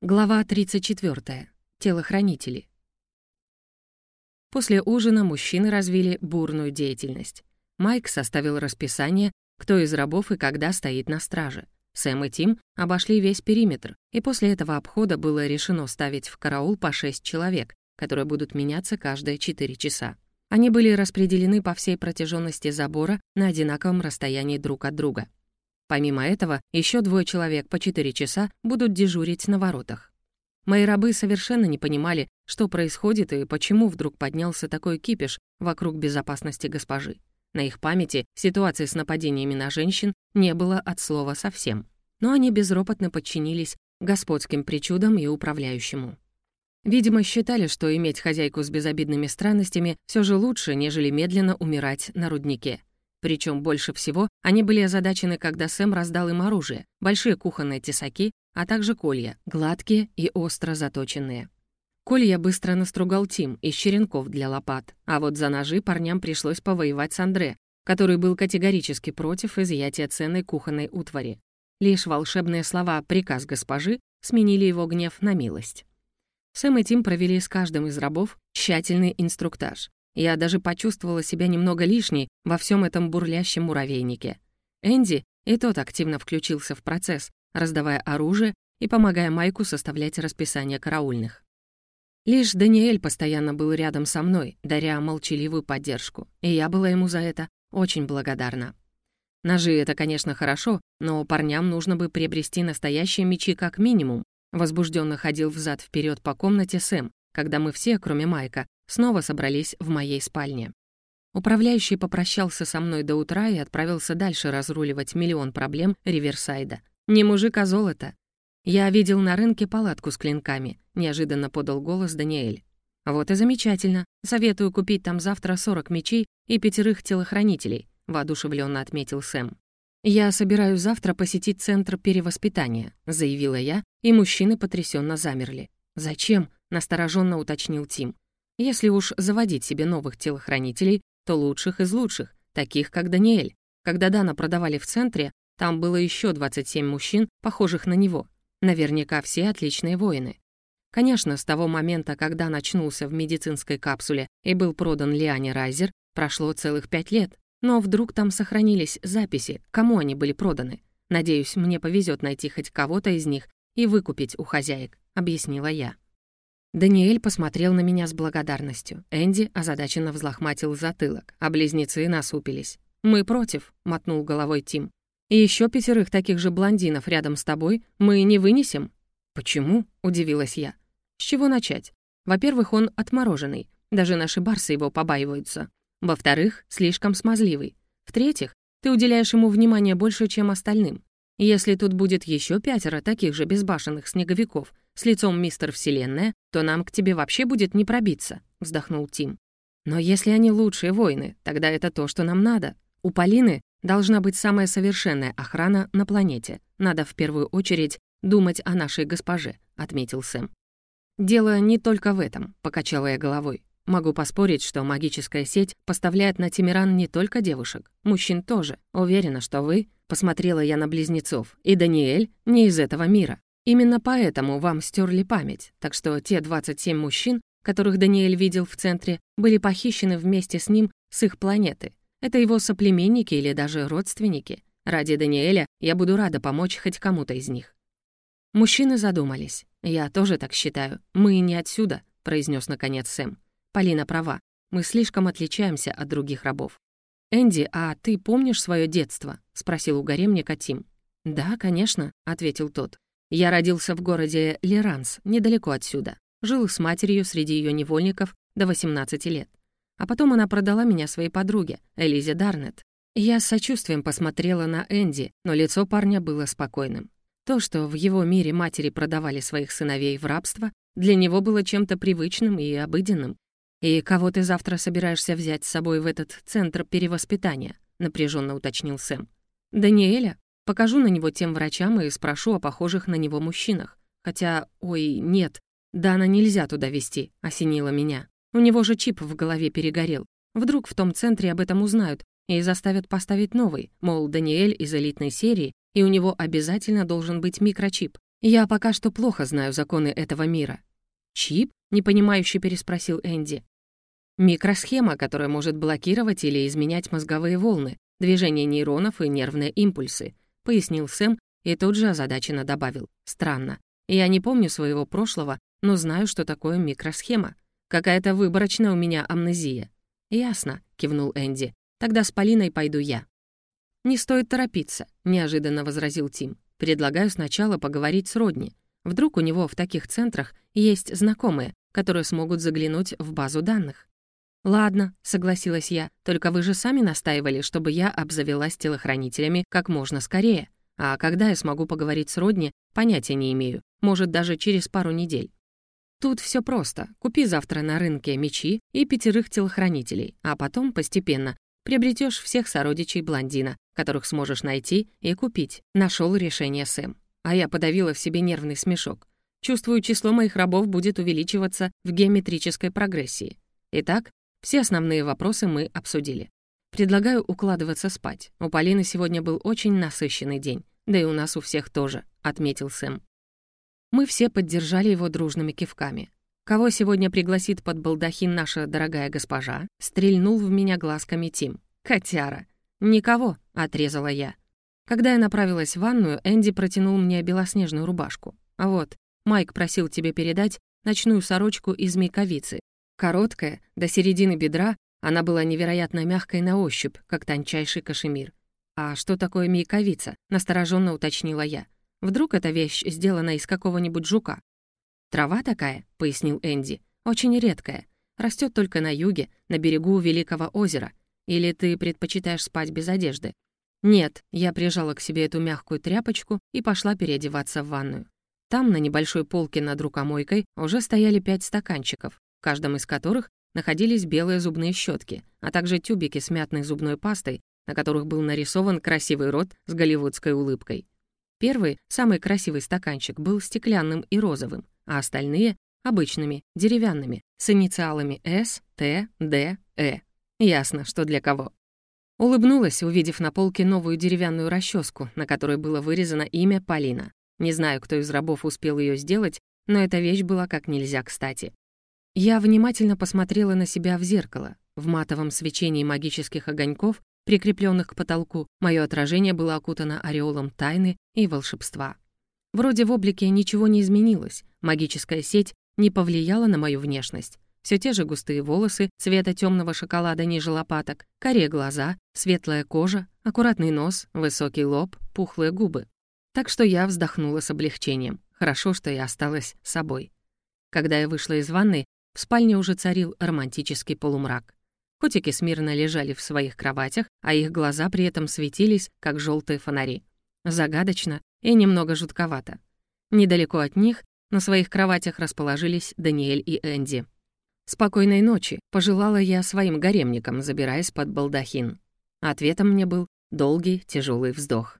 Глава 34. Телохранители. После ужина мужчины развили бурную деятельность. Майк составил расписание, кто из рабов и когда стоит на страже. Сэм и Тим обошли весь периметр, и после этого обхода было решено ставить в караул по шесть человек, которые будут меняться каждые четыре часа. Они были распределены по всей протяженности забора на одинаковом расстоянии друг от друга. Помимо этого, еще двое человек по 4 часа будут дежурить на воротах. Мои рабы совершенно не понимали, что происходит и почему вдруг поднялся такой кипиш вокруг безопасности госпожи. На их памяти ситуации с нападениями на женщин не было от слова совсем. Но они безропотно подчинились господским причудам и управляющему. Видимо, считали, что иметь хозяйку с безобидными странностями все же лучше, нежели медленно умирать на руднике. Причем больше всего они были озадачены, когда Сэм раздал им оружие, большие кухонные тесаки, а также колья, гладкие и остро заточенные. Колья быстро настругал Тим из черенков для лопат, а вот за ножи парням пришлось повоевать с Андре, который был категорически против изъятия ценной кухонной утвари. Лишь волшебные слова «приказ госпожи» сменили его гнев на милость. Сэм и Тим провели с каждым из рабов тщательный инструктаж. Я даже почувствовала себя немного лишней во всем этом бурлящем муравейнике. Энди и тот активно включился в процесс, раздавая оружие и помогая Майку составлять расписание караульных. Лишь Даниэль постоянно был рядом со мной, даря молчаливую поддержку, и я была ему за это очень благодарна. Ножи — это, конечно, хорошо, но парням нужно бы приобрести настоящие мечи как минимум. Возбужденно ходил взад вперед по комнате Сэм, когда мы все, кроме Майка, снова собрались в моей спальне. Управляющий попрощался со мной до утра и отправился дальше разруливать миллион проблем Риверсайда. Не мужик, а золото. Я видел на рынке палатку с клинками, неожиданно подал голос Даниэль. Вот и замечательно. Советую купить там завтра 40 мечей и пятерых телохранителей, воодушевленно отметил Сэм. «Я собираюсь завтра посетить центр перевоспитания», — заявила я, и мужчины потрясенно замерли. «Зачем?» — настороженно уточнил Тим. Если уж заводить себе новых телохранителей, то лучших из лучших, таких как Даниэль. Когда Дана продавали в центре, там было еще 27 мужчин, похожих на него. Наверняка все отличные воины. Конечно, с того момента, когда начнулся в медицинской капсуле и был продан Лиане Райзер, прошло целых пять лет. Но вдруг там сохранились записи, кому они были проданы. Надеюсь, мне повезет найти хоть кого-то из них и выкупить у хозяек, объяснила я. Даниэль посмотрел на меня с благодарностью. Энди озадаченно взлохматил затылок, а близнецы насупились. «Мы против», — мотнул головой Тим. «И еще пятерых таких же блондинов рядом с тобой мы не вынесем». «Почему?» — удивилась я. «С чего начать? Во-первых, он отмороженный. Даже наши барсы его побаиваются. Во-вторых, слишком смазливый. В-третьих, ты уделяешь ему внимание больше, чем остальным. Если тут будет еще пятеро таких же безбашенных снеговиков, с лицом мистер Вселенная, то нам к тебе вообще будет не пробиться», — вздохнул Тим. «Но если они лучшие воины, тогда это то, что нам надо. У Полины должна быть самая совершенная охрана на планете. Надо в первую очередь думать о нашей госпоже», — отметил Сэм. «Дело не только в этом», — покачала я головой. «Могу поспорить, что магическая сеть поставляет на Тимиран не только девушек, мужчин тоже. Уверена, что вы...» — посмотрела я на близнецов. «И Даниэль не из этого мира. Именно поэтому вам стерли память, так что те 27 мужчин, которых Даниэль видел в центре, были похищены вместе с ним с их планеты. Это его соплеменники или даже родственники. Ради Даниэля я буду рада помочь хоть кому-то из них. Мужчины задумались. «Я тоже так считаю. Мы не отсюда», — произнес наконец Сэм. «Полина права. Мы слишком отличаемся от других рабов». «Энди, а ты помнишь свое детство?» — спросил у гаремника Тим. «Да, конечно», — ответил тот. Я родился в городе Леранс, недалеко отсюда. Жил с матерью среди ее невольников до 18 лет. А потом она продала меня своей подруге, Элизе Дарнет. Я с сочувствием посмотрела на Энди, но лицо парня было спокойным. То, что в его мире матери продавали своих сыновей в рабство, для него было чем-то привычным и обыденным. «И кого ты завтра собираешься взять с собой в этот центр перевоспитания?» — напряженно уточнил Сэм. «Даниэля?» Покажу на него тем врачам и спрошу о похожих на него мужчинах. Хотя, ой, нет, Дана нельзя туда вести, осенило меня. У него же чип в голове перегорел. Вдруг в том центре об этом узнают и заставят поставить новый, мол, Даниэль из элитной серии, и у него обязательно должен быть микрочип. «Я пока что плохо знаю законы этого мира». «Чип?» — непонимающе переспросил Энди. «Микросхема, которая может блокировать или изменять мозговые волны, движение нейронов и нервные импульсы», — пояснил Сэм и тут же озадаченно добавил. «Странно. Я не помню своего прошлого, но знаю, что такое микросхема. Какая-то выборочная у меня амнезия». «Ясно», — кивнул Энди. «Тогда с Полиной пойду я». «Не стоит торопиться», — неожиданно возразил Тим. «Предлагаю сначала поговорить с Родни. Вдруг у него в таких центрах есть знакомые, которые смогут заглянуть в базу данных». «Ладно», — согласилась я, «только вы же сами настаивали, чтобы я обзавелась телохранителями как можно скорее. А когда я смогу поговорить с Родни, понятия не имею. Может, даже через пару недель. Тут все просто. Купи завтра на рынке мечи и пятерых телохранителей, а потом постепенно приобретешь всех сородичей блондина, которых сможешь найти и купить. Нашел решение Сэм. А я подавила в себе нервный смешок. Чувствую, число моих рабов будет увеличиваться в геометрической прогрессии. Итак, все основные вопросы мы обсудили. Предлагаю укладываться спать. У Полины сегодня был очень насыщенный день. Да и у нас у всех тоже», — отметил Сэм. Мы все поддержали его дружными кивками. «Кого сегодня пригласит под балдахин наша дорогая госпожа?» — стрельнул в меня глазками Тим. «Котяра!» «Никого», — отрезала я. Когда я направилась в ванную, Энди протянул мне белоснежную рубашку. А вот, Майк просил тебе передать ночную сорочку из мейковицы. Короткая, до середины бедра, она была невероятно мягкой на ощупь, как тончайший кашемир. «А что такое мейковица?» — настороженно уточнила я. «Вдруг эта вещь сделана из какого-нибудь жука?» «Трава такая», — пояснил Энди, — «очень редкая. Растет только на юге, на берегу Великого озера. Или ты предпочитаешь спать без одежды?» «Нет», — я прижала к себе эту мягкую тряпочку и пошла переодеваться в ванную. Там, на небольшой полке над рукомойкой, уже стояли пять стаканчиков, в каждом из которых находились белые зубные щетки, а также тюбики с мятной зубной пастой, на которых был нарисован красивый рот с голливудской улыбкой. Первый, самый красивый стаканчик был стеклянным и розовым, а остальные — обычными, деревянными, с инициалами С, Т, Д, Э. Ясно, что для кого. Улыбнулась, увидев на полке новую деревянную расческу, на которой было вырезано имя Полина. Не знаю, кто из рабов успел ее сделать, но эта вещь была как нельзя кстати. Я внимательно посмотрела на себя в зеркало. В матовом свечении магических огоньков, прикрепленных к потолку, мое отражение было окутано ореолом тайны и волшебства. Вроде в облике ничего не изменилось, магическая сеть не повлияла на мою внешность. Все те же густые волосы цвета темного шоколада ниже лопаток, коре глаза, светлая кожа, аккуратный нос, высокий лоб, пухлые губы. Так что я вздохнула с облегчением. Хорошо, что я осталась собой. Когда я вышла из ванной, в спальне уже царил романтический полумрак. Котики смирно лежали в своих кроватях, а их глаза при этом светились, как желтые фонари. Загадочно и немного жутковато. Недалеко от них на своих кроватях расположились Даниэль и Энди. «Спокойной ночи», — пожелала я своим гаремникам, забираясь под балдахин. Ответом мне был долгий, тяжелый вздох.